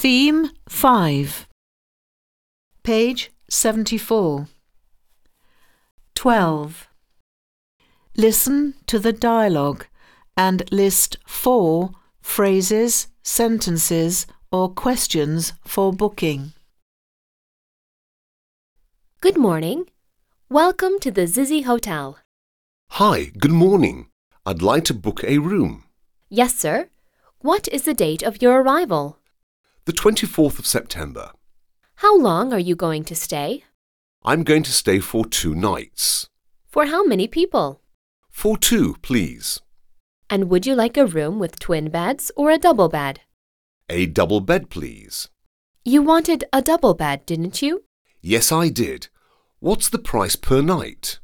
Theme 5. Page 74. 12. Listen to the dialogue and list four phrases, sentences, or questions for booking. Good morning. Welcome to the Zizzy Hotel. Hi, good morning. I'd like to book a room. Yes, sir. What is the date of your arrival? The 24th of September. How long are you going to stay? I'm going to stay for two nights. For how many people? For two, please. And would you like a room with twin beds or a double bed? A double bed, please. You wanted a double bed, didn't you? Yes, I did. What's the price per night?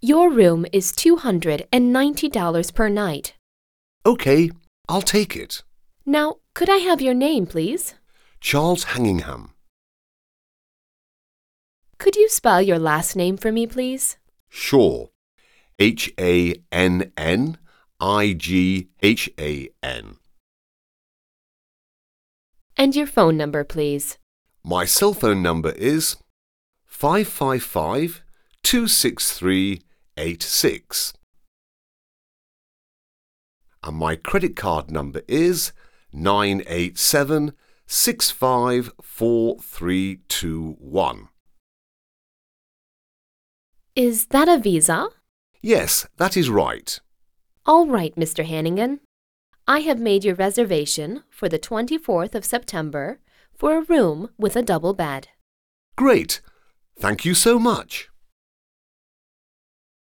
Your room is $290 per night. OK, I'll take it. Now, could I have your name, please? Charles Hannighan. Could you spell your last name for me, please? Shaw. H A N N I G H A N. And your phone number, please. My cell phone number is 555 263 86. And my credit card number is 987 654321. Is that a visa? Yes, that is right. All right, Mr. Hannighan. I have made your reservation for the 24th of September for a room with a double bed. Great. Thank you so much.